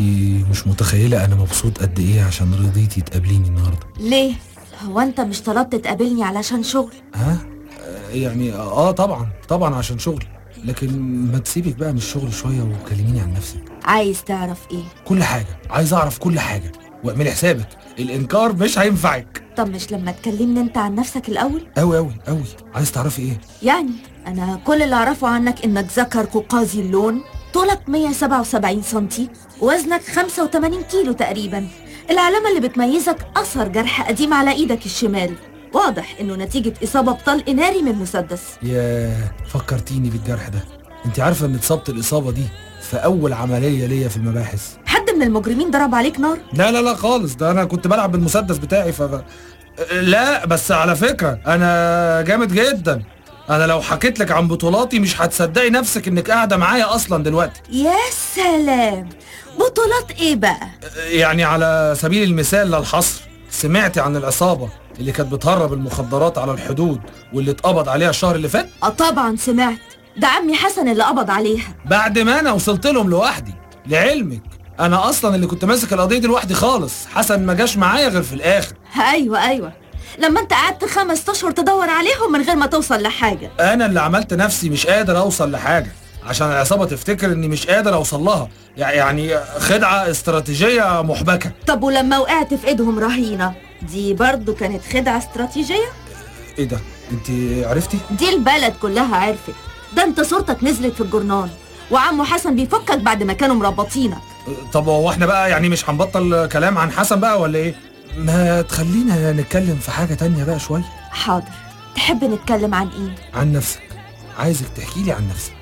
انت مش متخيلة أنا مبسوط قد إيه عشان رضيتي تقابليني النهارده. ليه؟ هو أنت مش طلبت تقابلني علشان شغل؟ ها؟ آه، يعني آه طبعا طبعا عشان شغل. لكن ما تسيبك بقى من الشغل شوية وكلميني عن نفسك. عايز تعرف إيه؟ كل حاجة عايز أعرف كل حاجة. واعملي حسابك الإنكار مش هينفعك. طب مش لما تكلمني أنت عن نفسك الأول؟ قوي قوي قوي عايز تعرفي إيه؟ يعني أنا كل اللي أعرفه عنك إنك ذكر قوقازي اللون. طولك 177 سنتي وزنك 85 كيلو تقريبا. العلامة اللي بتميزك أثر جرح قديم على إيدك الشمال. واضح إنه نتيجة إصابة بطلق ناري من مسدس. ياه فكرتيني بالجرح ده. انت عارفة إن اتصبت الإصابة دي في أول عملية ليا في المباحث. حد من المجرمين ضرب عليك نار؟ لا لا لا خالص. ده أنا كنت بلعب بالمسدس بتاعي ف لا بس على فكرة أنا جامد جدا. أنا لو حكيت لك عن بطولاتي مش هتصدقي نفسك إنك قاعدة معايا أصلا دلوقتي. يا سلام! بطولات إيه بقى؟ يعني على سبيل المثال للحصر سمعتي عن العصابه اللي كانت بتهرب المخدرات على الحدود واللي اتقبض عليها الشهر اللي فات؟ آه طبعا سمعت. ده عمي حسن اللي قبض عليها. بعد ما أنا وصلت لهم لوحدي لعلمك أنا أصلا اللي كنت ماسك القضية دي لوحدي خالص. حسن ما جاش معايا غير في الآخر. أيوة أيوة. لما انت قعدت خمس اشهر تدور عليهم من غير ما توصل لحاجة. أنا اللي عملت نفسي مش قادر أوصل لحاجة. عشان العصابة تفتكر إني مش قادر أوصل لها. يع- يعني خدعة استراتيجية محبكة. طب ولما وقعت في إيدهم رهينة دي برضو كانت خدعة استراتيجية؟ إيه ده؟ أنت عرفتي؟ دي البلد كلها عرفت. ده أنت صورتك نزلت في الجورنال. وعمو حسن بيفكك بعد ما كانوا مربطينك. طب هو إحنا بقى يعني مش هنبطل كلام عن حسن بقى ولا إيه؟ ما تخلينا نتكلم في حاجة تانية بقى شوية؟ حاضر. تحب نتكلم عن إيه؟ عن نفسك. عايزك تحكي لي عن نفسك.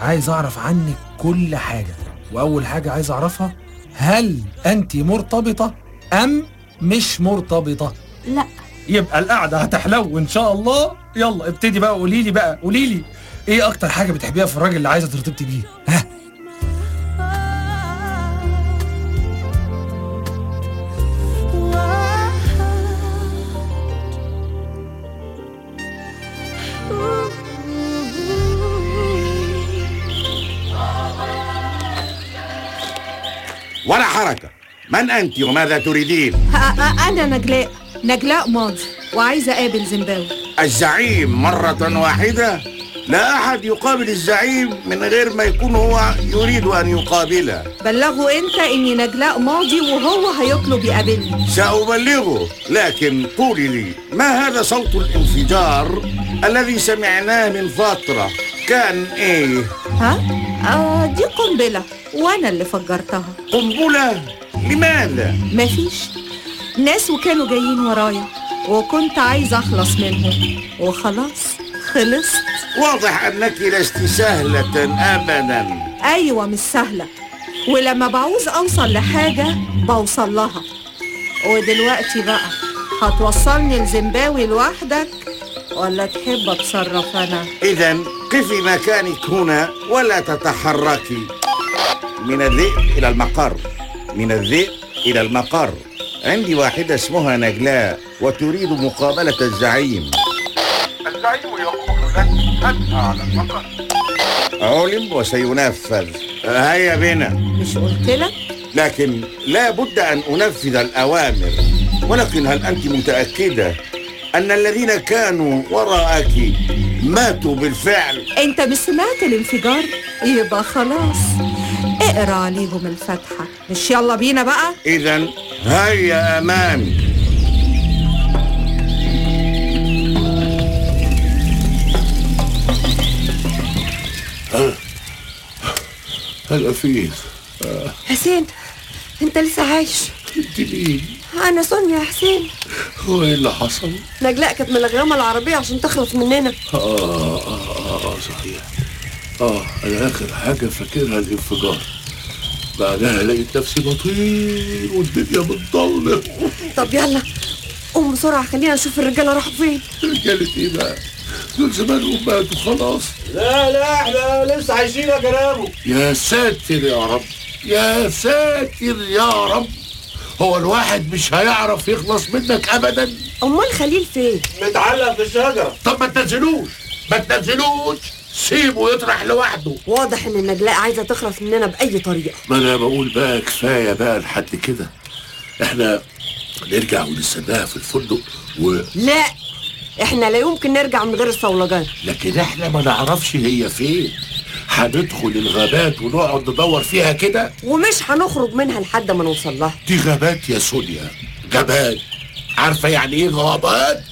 عايز أعرف عنك كل حاجة. وأول حاجة عايز أعرفها هل أنت مرتبطة أم مش مرتبطة؟ لا. يبقى القعدة هتحلو إن شاء الله. يلا ابتدي بقى قولي لي بقى قولي لي إيه أكتر حاجة بتحبيها في الراجل اللي عايزة ترتبطي بيه؟ ولا حركة من أنت وماذا تريدين؟ أنا نجلاء نجلاء ماضي وعايزة أقابل زيمباوي الزعيم مرة واحدة؟ لا أحد يقابل الزعيم من غير ما يكون هو يريد أن يقابله بلغوا أنت إني نجلاء ماضي وهو هيطلب يقابلني سأبلغه لكن قولي لي ما هذا صوت الانفجار الذي سمعناه من فترة كان إيه؟ ها؟ آه دي قنبلة وأنا اللي فجرتها. قنبلة؟ لماذا؟ مفيش. ناس وكانوا جايين ورايا وكنت عايزة أخلص منهم. وخلاص خلصت. واضح أنك لست سهلة أبدا. أيوة مش سهلة. ولما بعوز أوصل لحاجة بوصل لها. ودلوقتي بقى هتوصلني لزيمباوي لوحدك؟ ولا تحب أتصرف أنا؟ إذا قفي مكانك هنا ولا تتحركي. من الذئب إلى المقر. من الذئب إلى المقر. عندي واحدة اسمها نجلاء وتريد مقابلة الزعيم. الزعيم يقول لك أنت على المقر؟ علم وسينفذ. هيا بنا. مش قلتلك؟ لكن لا بد أن أنفذ الأوامر. ولكن هل أنت متأكدة أن الذين كانوا وراءك ماتوا بالفعل؟ أنت مش سمعت الانفجار؟ يبقى خلاص. اقرا عليهم الفاتحة. مش يلا بينا بقى؟ إذا هيا أمامي هلا فيه حسين أنت لسه عايش؟ أنت مين؟ أنا سونيا يا حسين. هو إيه اللي حصل؟ نجلاء كانت ملغمه العربية عشان تخلص مننا. آه, آه, آه, آه صحيح. آه أنا آخر حاجة فاكرها الانفجار بعدها لقيت نفسي بطير والدنيا بتضلم طب يلا قوم بسرعة خلينا نشوف الرجالة راحوا فين. رجالة إيه بقى؟ دول زمانهم ماتوا خلاص. لا لا إحنا لسه عايشين يا جنابه. يا ساتر يا رب يا ساتر يا رب. هو الواحد مش هيعرف يخلص منك ابدا. أمال خليل فين؟ متعلق في الشجره طب ما تنزلوش ما تنزلوش. سيبه يطرح لوحده. واضح إن النجلاء عايزة تخلص مننا بأي طريقة. ما أنا بقول بقى كفاية بقى لحد كده. إحنا نرجع ونستناها في الفندق و... لا إحنا لا يمكن نرجع من غير الصولجان. لكن إحنا ما نعرفش هي فين. هندخل الغابات ونقعد ندور فيها كده. ومش هنخرج منها لحد ما نوصل لها. دي غابات يا سونيا. غابات. عارفة يعني إيه غابات؟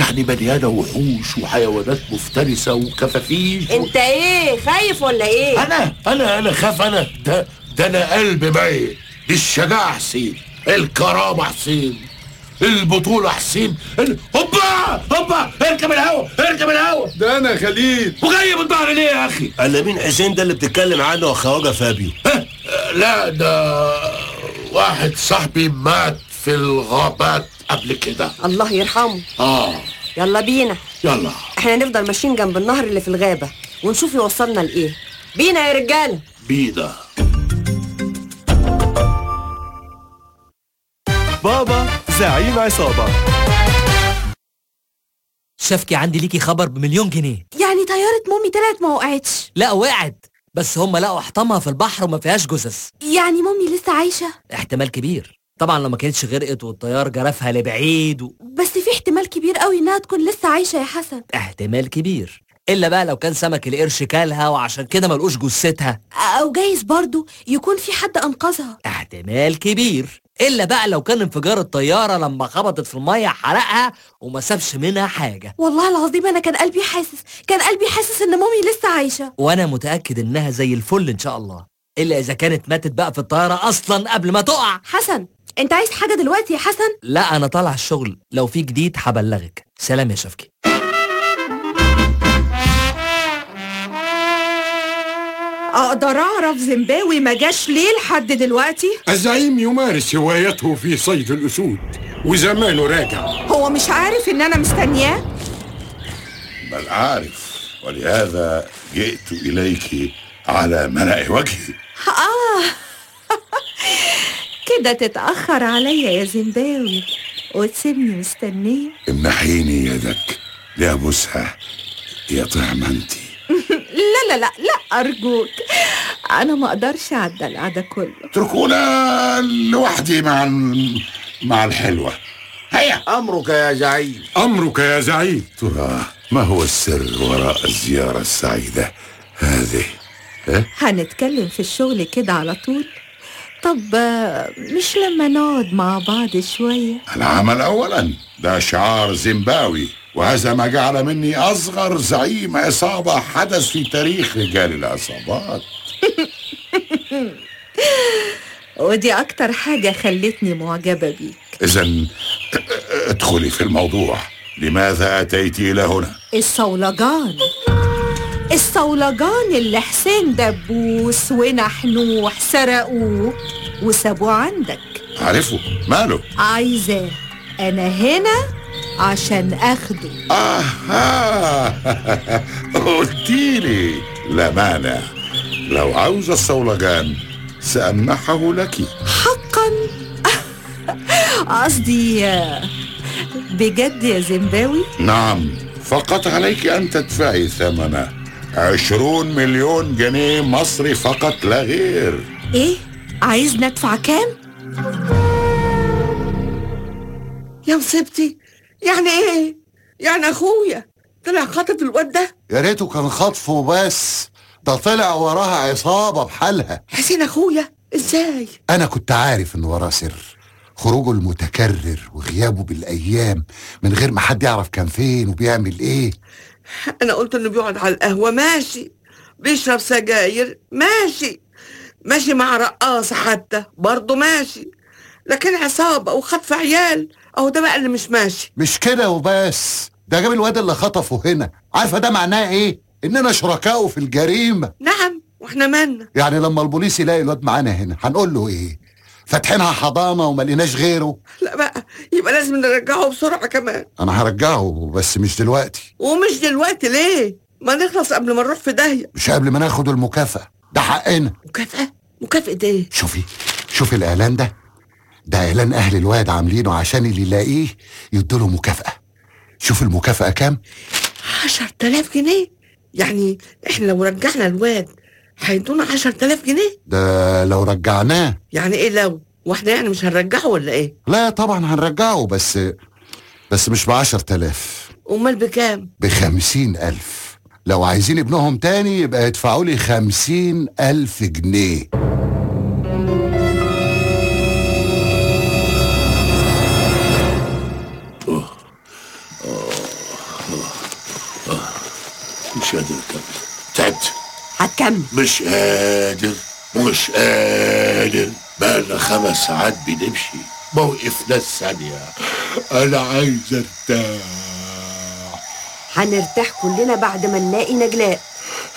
يعني مليانه وحوش وحيوانات مفترسة وكفافيش و... انت إيه خايف ولا إيه؟ أنا أنا أنا خاف أنا. ده ده أنا قلبي ميت الشجاعه حسين الكرامة حسين البطولة حسين. ال- هوبا هوبا اركب الهوا اركب الهوا. ده أنا خليل. وجاي من ظهري ليه يا أخي؟ ألا مين حسين ده اللي بتتكلم عنه يا خواجه فابيو؟ ها؟ لا ده واحد صاحبي مات في الغابات. قبل كده. الله يرحمه. آه. يلا بينا. يلا. إحنا نفضل ماشيين جنب النهر اللي في الغابة ونشوف يوصلنا لإيه. بينا يا رجالة. بينا. بابا زعيم عصابة. شفكي عندي ليكي خبر بمليون جنيه. يعني طيارة مامي طلعت ما وقعتش. لا وقعت. بس هم لقوا حطامها في البحر وما فيهاش جثث. يعني مامي لسه عايشة؟ احتمال كبير. طبعا لو ما كانتش غرقت والطيار جرفها لبعيد و... بس في احتمال كبير قوي إنها تكون لسه عايشة يا حسن. احتمال كبير. إلا بقى لو كان سمك القرش كالها وعشان كده ملقوش جثتها. أو جايز برضو يكون في حد أنقذها. احتمال كبير. إلا بقى لو كان انفجار الطيارة لما خبطت في المية حرقها وما سابش منها حاجة. والله العظيم أنا كان قلبي حاسس كان قلبي حاسس إن مامي لسه عايشة. وأنا متأكد إنها زي الفل إن شاء الله. إلا إذا كانت ماتت بقى في الطيارة أصلا قبل ما تقع. حسن انت عايز حاجة دلوقتي يا حسن؟ لا أنا طالع الشغل. لو في جديد هبلغك. سلام يا شفكي. أقدر أعرف زيمباوي ما جاش ليه لحد دلوقتي؟ الزعيم يمارس هوايته في صيد الأسود وزمانه راجع. هو مش عارف إن أنا مستنياه؟ بل عارف. ولهذا جئت إليك على ملأ وجهي. آه. كده تتأخر عليا يا زيمباوي وتسيبني مستنية. امنحيني يدك. لأبوسها يا طعمة انتي لا لا لا لا أرجوك. أنا ما أقدرش على الدلع ده كله. اتركونا لوحدي مع ال- مع الحلوة. هيا. أمرك يا زعيم. أمرك يا زعيم. ترى ما هو السر وراء الزيارة السعيدة هذه؟ هنتكلم في الشغل كده على طول؟ طب مش لما نقعد مع بعض شوية؟ العمل أولا ده شعار زيمباوي وهذا ما جعل مني أصغر زعيم عصابة حدث في تاريخ رجال العصابات. ودي أكتر حاجة خلتني معجبة بيك. إذا ادخلي في الموضوع. لماذا أتيت إلى هنا؟ الصولجان. الصولجان اللي حسين دبوس ونحنوح سرقوه وسابوه عندك. أعرفه ماله؟ عايزاه أنا هنا عشان أخده. آها قلتيلي. لا مانع. لو عاوز الصولجان سأمنحه لك. حقا. قصدي آه، بجد يا زيمباوي نعم. فقط عليك أن تدفعي ثمنه. عشرون مليون جنيه مصري فقط لا غير. إيه؟ عايز ندفع كام؟ يا مصيبتي يعني إيه؟ يعني أخويا طلع خاطف الواد ده؟ يا ريته كان خطفه بس ده طلع وراها عصابة بحالها. حسين أخويا إزاي؟ أنا كنت عارف إن وراه سر خروجه المتكرر وغيابه بالأيام من غير ما حد يعرف كان فين وبيعمل إيه. أنا قلت إنه بيقعد على القهوة ماشي. بيشرب سجاير ماشي. ماشي مع رقاصة حتى برضه ماشي. لكن عصابة وخطف عيال أهو ده بقى اللي مش ماشي. مش كده وبس ده جاب الواد اللي خطفه هنا. عارفة ده معناه إيه؟ إننا شركائه في الجريمة. نعم وإحنا مالنا. يعني لما البوليس يلاقي الواد معانا هنا هنقول له إيه؟ فاتحينها حضانة وما لقيناش غيره. لا بقى يبقى لازم نرجعه بسرعة كمان. أنا هرجعه بس مش دلوقتي. ومش دلوقتي ليه؟ ما نخلص قبل ما نروح في داهية. مش قبل ما ناخد المكافأة. ده حقنا. مكافأة؟ مكافأة إيه؟ شوفي شوفي الإعلان ده. ده إعلان أهل الواد عاملينه عشان اللي يلاقيه يدوله مكافأة. شوف المكافأة كام؟ 10000 جنيه. يعني إحنا لو رجعنا الواد هيدونا عشر تلاف جنيه. ده لو رجعناه. يعني إيه لو؟ وإحنا يعني مش هنرجعه ولا إيه؟ لا طبعا هنرجعه بس بس مش بعشر تلاف أمال بكام؟ بخمسين ألف. لو عايزين ابنهم تاني يبقى يدفعوا لي خمسين ألف جنيه. مش قادر أكمل. هتكمل. مش قادر مش قادر. بقالنا خمس ساعات بنمشي. ما وقفناش ثانية. أنا عايز أرتاح. هنرتاح كلنا بعد ما نلاقي نجلاء.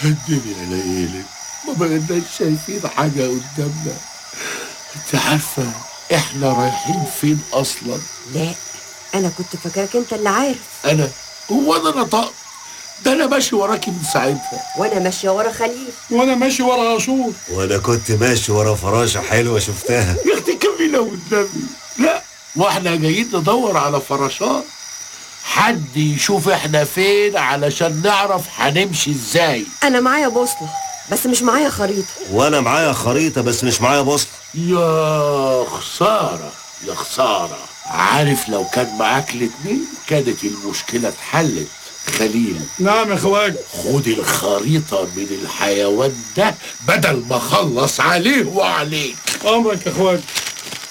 الدنيا ليلت ما بقيناش شايفين حاجة قدامنا. أنت عارفة إحنا رايحين فين أصلا؟ لا أنا كنت فاكرك أنت اللي عارف. أنا هو أنا نطقت. ده أنا ماشي وراكي من ساعتها. وأنا ماشيه ورا خليل. وأنا ماشي ورا عاشور. وأنا كنت ماشي ورا فراشة حلوة شفتها. يا أختي كملة والنبي لا وإحنا جايين ندور على فراشات. حد يشوف إحنا فين علشان نعرف هنمشي إزاي. أنا معايا بوصلة بس مش معايا خريطة. وأنا معايا خريطة بس مش معايا بوصلة. يا خسارة يا خسارة. عارف لو كان معاك الاتنين كانت المشكلة اتحلت. خليل. نعم يا خواجه خد الخريطة من الحيوان ده بدل ما اخلص عليه وعليك. أمرك يا خواجه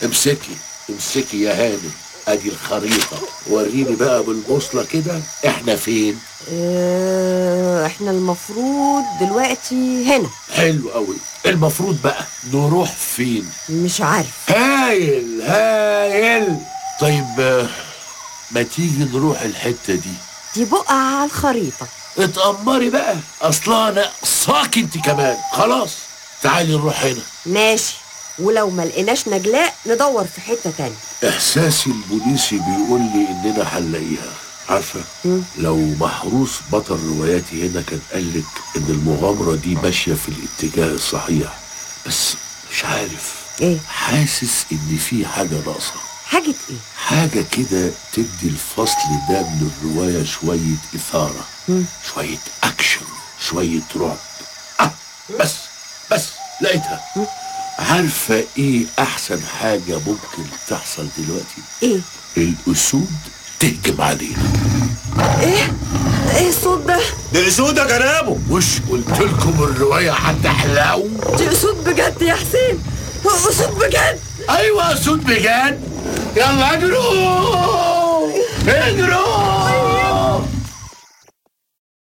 امسكي امسكي يا هانم. أدي الخريطة. وريني بقى بالبوصلة كده إحنا فين. آه إحنا المفروض دلوقتي هنا. حلو قوي المفروض بقى نروح فين؟ مش عارف. هايل هايل. طيب آه، ما تيجي نروح الحتة دي. دي بقعة على الخريطة. اتأمري بقى. أصلا أنا صاك أنت كمان. خلاص تعالي نروح هنا. ماشي. ولو ما لقيناش نجلاء ندور في حتة تانية. احساسي البوليسي بيقول لي إننا هنلاقيها. عارفة؟ لو محروس بطل رواياتي هنا كان قالك إن المغامرة دي ماشية في الاتجاه الصحيح. بس مش عارف. إيه؟ حاسس إن في حاجة ناقصة. حاجة إيه؟ حاجة كده تدي الفصل ده من الرواية شوية إثارة مم. شوية أكشن شوية رعب. آه بس بس لقيتها. عارفة إيه أحسن حاجة ممكن تحصل دلوقتي؟ إيه؟ الأسود تهجم علينا إيه؟ إيه الصوت ده؟ دي اسود يا جنابه. مش قلت لكم الرواية هتحلو؟ دي أسود بجد يا حسين. أسود بجد. أيوة أسود بجد. 양아으로 맹으로